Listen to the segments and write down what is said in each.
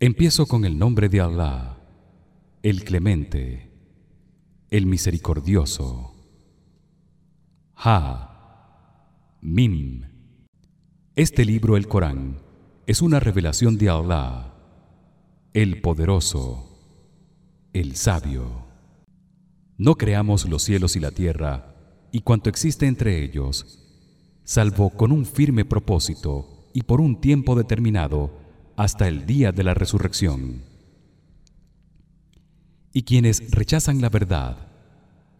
Empiezo con el nombre de Allah, el Clemente, el Misericordioso. Ha Mim Este libro el Corán es una revelación de Allah, el Poderoso, el Sabio. No creamos los cielos y la tierra y cuanto existe entre ellos, salvo con un firme propósito y por un tiempo determinado hasta el día de la resurrección. Y quienes rechazan la verdad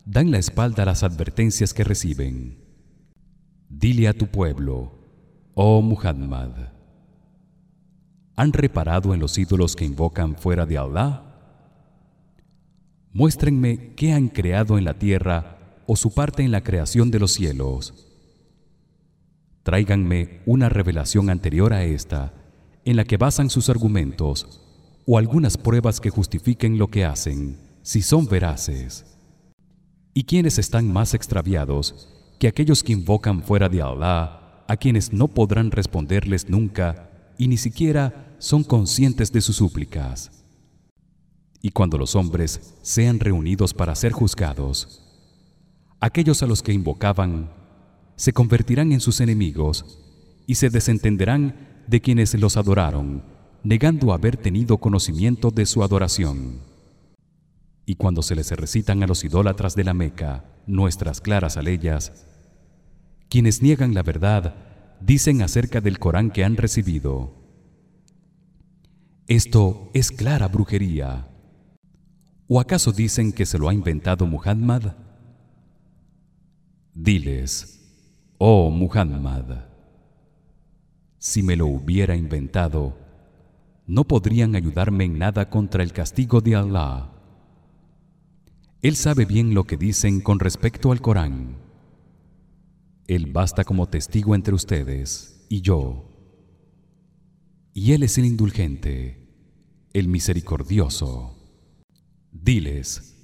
dan la espalda a las advertencias que reciben. Dile a tu pueblo, oh Muhammad, ¿han reparado en los ídolos que invocan fuera de Allah? muéstrenme qué han creado en la tierra o su parte en la creación de los cielos tráiganme una revelación anterior a esta en la que basan sus argumentos o algunas pruebas que justifiquen lo que hacen si son veraces. Y quienes están más extraviados que aquellos que invocan fuera de Allah a quienes no podrán responderles nunca y ni siquiera son conscientes de sus súplicas y cuando los hombres sean reunidos para ser juzgados aquellos a los que invocaban se convertirán en sus enemigos y se desentenderán de quienes los adoraron negando haber tenido conocimiento de su adoración y cuando se les recitan a los idólatras de la Meca nuestras claras aleyas quienes niegan la verdad dicen acerca del Corán que han recibido esto es clara brujería ¿O acaso dicen que se lo ha inventado Muhammad? Diles, oh Muhammad, si me lo hubiera inventado, no podrían ayudarme en nada contra el castigo de Allah. Él sabe bien lo que dicen con respecto al Corán. Él basta como testigo entre ustedes y yo. Y él es el indulgente, el misericordioso. Diles: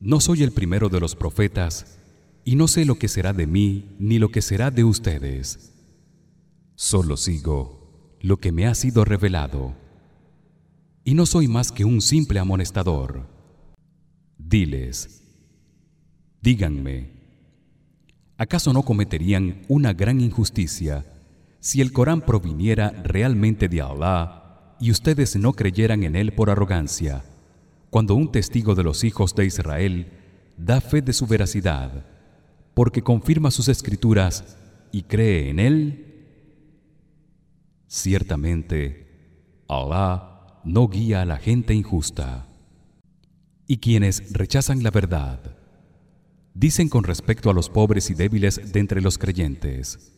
No soy el primero de los profetas y no sé lo que será de mí ni lo que será de ustedes. Solo sigo lo que me ha sido revelado. Y no soy más que un simple amonestador. Diles: Díganme: ¿Acaso no cometerían una gran injusticia si el Corán proviniera realmente de Allah y ustedes no creyeran en él por arrogancia? cuando un testigo de los hijos de Israel da fe de su veracidad porque confirma sus escrituras y cree en él ciertamente Allah no guía a la gente injusta. Y quienes rechazan la verdad dicen con respecto a los pobres y débiles de entre los creyentes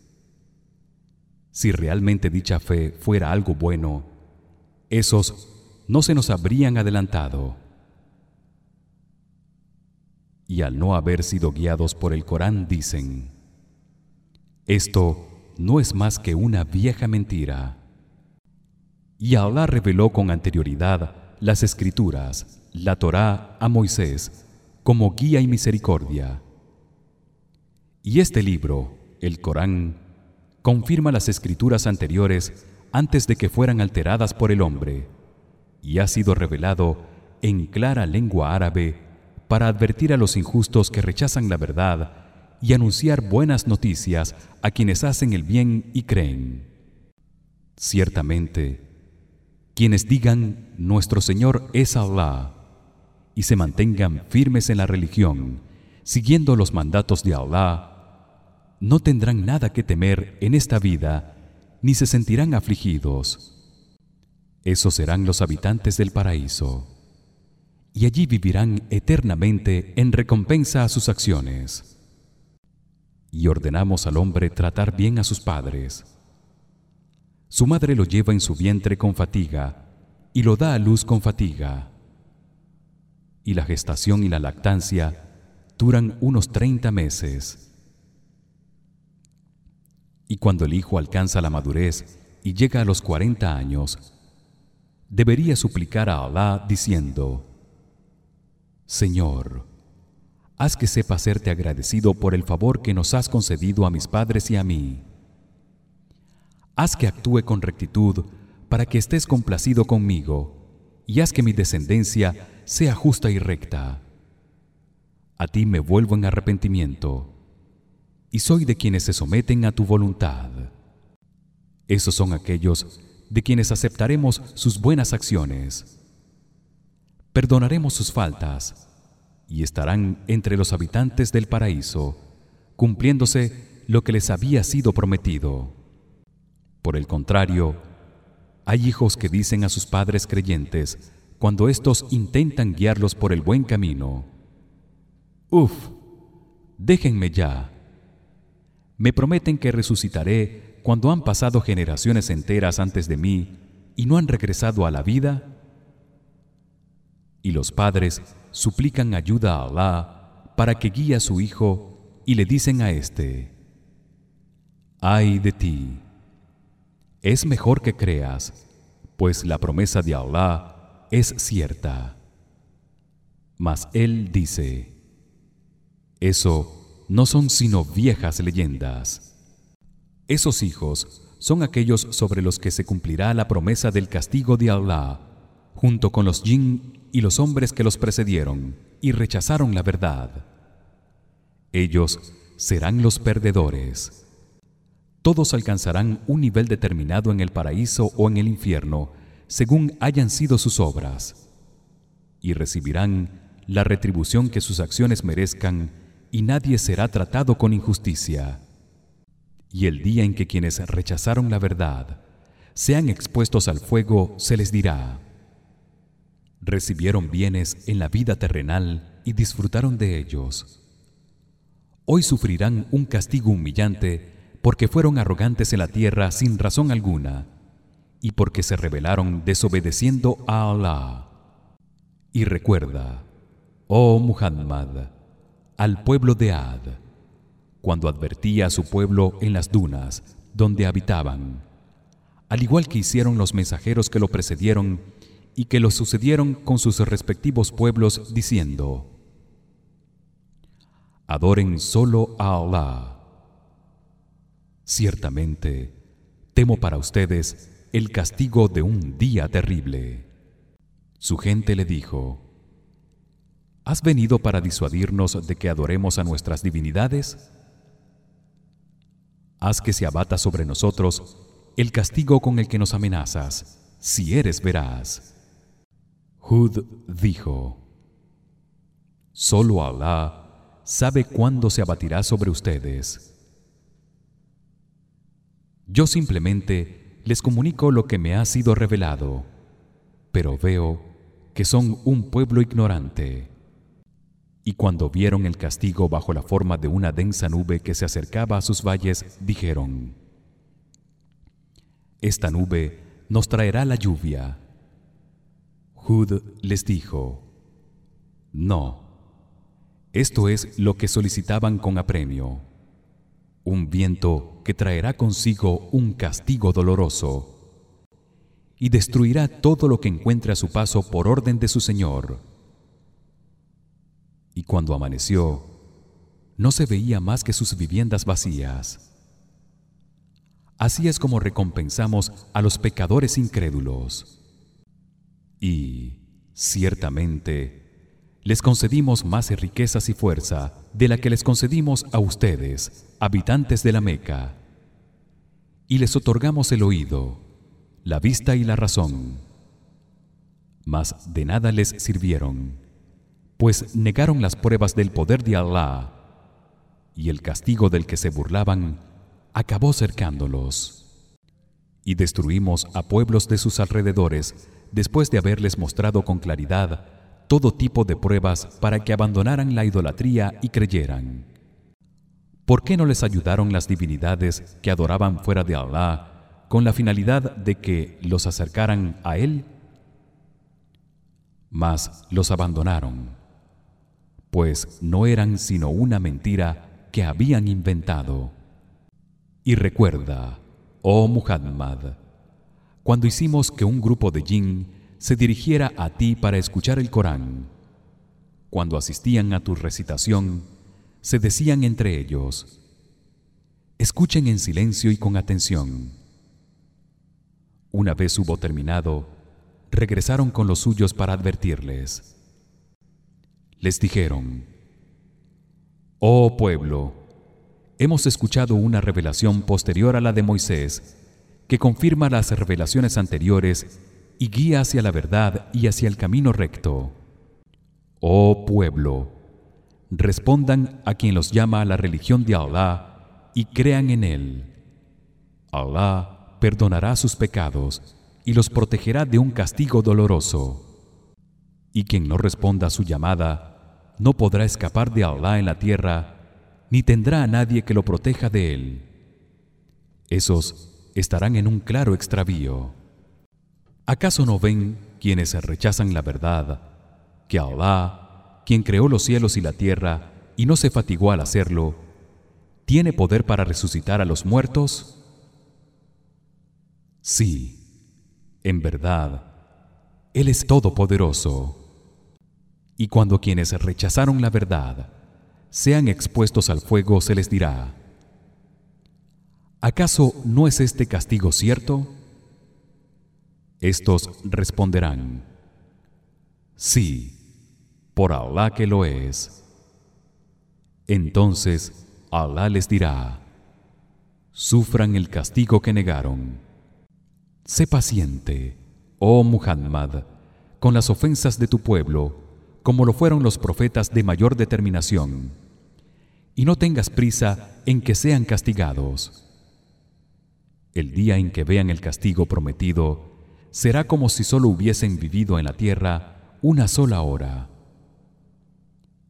si realmente dicha fe fuera algo bueno esos no se nos habrían adelantado. Y al no haber sido guiados por el Corán dicen esto no es más que una vieja mentira. Y Allah reveló con anterioridad las escrituras la Torá a Moisés como guía y misericordia. Y este libro el Corán confirma las escrituras anteriores antes de que fueran alteradas por el hombre y ha sido revelado en clara lengua árabe para advertir a los injustos que rechazan la verdad y anunciar buenas noticias a quienes hacen el bien y creen. Ciertamente, quienes digan nuestro Señor es Allah y se mantengan firmes en la religión, siguiendo los mandatos de Allah, no tendrán nada que temer en esta vida ni se sentirán afligidos esos serán los habitantes del paraíso y allí vivirán eternamente en recompensa a sus acciones y ordenamos al hombre tratar bien a sus padres. Su madre lo lleva en su vientre con fatiga y lo da a luz con fatiga. Y la gestación y la lactancia duran unos 30 meses. Y cuando el hijo alcanza la madurez y llega a los 40 años debería suplicar a Allah diciendo Señor haz que sepa serte agradecido por el favor que nos has concedido a mis padres y a mí. Haz que actúe con rectitud para que estés complacido conmigo y haz que mi descendencia sea justa y recta. A ti me vuelvo en arrepentimiento y soy de quienes se someten a tu voluntad. Esos son aquellos de quienes aceptaremos sus buenas acciones. Perdonaremos sus faltas y estarán entre los habitantes del paraíso cumpliéndose lo que les había sido prometido por el contrario hay hijos que dicen a sus padres creyentes cuando estos intentan guiarlos por el buen camino Uf, déjenme ya. Me prometen que resucitaré cuando han pasado generaciones enteras antes de mí y no han regresado a la vida. Y los padres suplican ayuda a Allah para que guíe a su hijo y le dicen a éste: Ay de ti. Es mejor que creas, pues la promesa de Allah es cierta. Mas él dice: eso no son sino viejas leyendas. Esos hijos son aquellos sobre los que se cumplirá la promesa del castigo de Allah, junto con los jinn y los hombres que los precedieron y rechazaron la verdad. Ellos serán los perdedores. Todos alcanzarán un nivel determinado en el paraíso o en el infierno, según hayan sido sus obras, y recibirán la retribución que sus acciones merezcan y nadie será tratado con injusticia. Y el día en que quienes rechazaron la verdad sean expuestos al fuego se les dirá: recibieron bienes en la vida terrenal y disfrutaron de ellos. Hoy sufrirán un castigo humillante porque fueron arrogantes en la tierra sin razón alguna y porque se rebelaron desobedeciendo a Allah. Y recuerda, oh Muhammad, al pueblo de Ad cuando advertía a su pueblo en las dunas donde habitaban al igual que hicieron los mensajeros que lo precedieron y que lo sucedieron con sus respectivos pueblos diciendo Adoren solo a Allah Ciertamente temo para ustedes el castigo de un día terrible Su gente le dijo ¿Has venido para disuadirnos de que adoremos a nuestras divinidades? Haz que se abata sobre nosotros el castigo con el que nos amenazas, si eres veraz. Hud dijo: Solo Allah sabe cuándo se abatirá sobre ustedes. Yo simplemente les comunico lo que me ha sido revelado, pero veo que son un pueblo ignorante. Y cuando vieron el castigo bajo la forma de una densa nube que se acercaba a sus valles, dijeron: Esta nube nos traerá la lluvia. Hud les dijo: No. Esto es lo que solicitaban con apremio, un viento que traerá consigo un castigo doloroso y destruirá todo lo que encuentre a su paso por orden de su Señor y cuando amaneció no se veía más que sus viviendas vacías. Así es como recompensamos a los pecadores incrédulos. Y ciertamente les concedimos más riquezas y fuerza de la que les concedimos a ustedes, habitantes de la Meca. Y les otorgamos el oído, la vista y la razón. Mas de nada les sirvieron pues negaron las pruebas del poder de Allah y el castigo del que se burlaban acabó cercándolos y destruimos a pueblos de sus alrededores después de haberles mostrado con claridad todo tipo de pruebas para que abandonaran la idolatría y creyeran ¿Por qué no les ayudaron las divinidades que adoraban fuera de Allah con la finalidad de que los acercaran a él? Mas los abandonaron pues no eran sino una mentira que habían inventado. Y recuerda, oh Muhammad, cuando hicimos que un grupo de jinn se dirigiera a ti para escuchar el Corán, cuando asistían a tu recitación, se decían entre ellos: Escuchen en silencio y con atención. Una vez hubo terminado, regresaron con los suyos para advertirles. Les dijeron: Oh pueblo, hemos escuchado una revelación posterior a la de Moisés que confirma las revelaciones anteriores y guía hacia la verdad y hacia el camino recto. Oh pueblo, respondan a quien los llama a la religión de Allah y crean en él. Allah perdonará sus pecados y los protegerá de un castigo doloroso. Y quien no responda a su llamada no podrá escapar de Allah en la tierra ni tendrá a nadie que lo proteja de él. Esos estarán en un claro extravío. ¿Acaso no ven quienes rechazan la verdad que Allah, quien creó los cielos y la tierra y no se fatigó al hacerlo, tiene poder para resucitar a los muertos? Sí, en verdad, él es todopoderoso. Y cuando quienes rechazaron la verdad sean expuestos al fuego se les dirá: ¿Acaso no es este castigo cierto? Estos responderán: Sí, por Allah que lo es. Entonces Allah les dirá: Sufran el castigo que negaron. Sé paciente, oh Muhammad, con las ofensas de tu pueblo, como lo fueron los profetas de mayor determinación, y no tengas prisa en que sean castigados el día en que vean el castigo prometido será como si solo hubiesen vivido en la tierra una sola hora.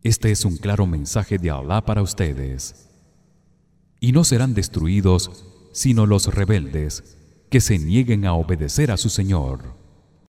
Este es un claro mensaje de Allah para ustedes. Y no serán destruidos sino los rebeldes que se nieguen a obedecer a su Señor.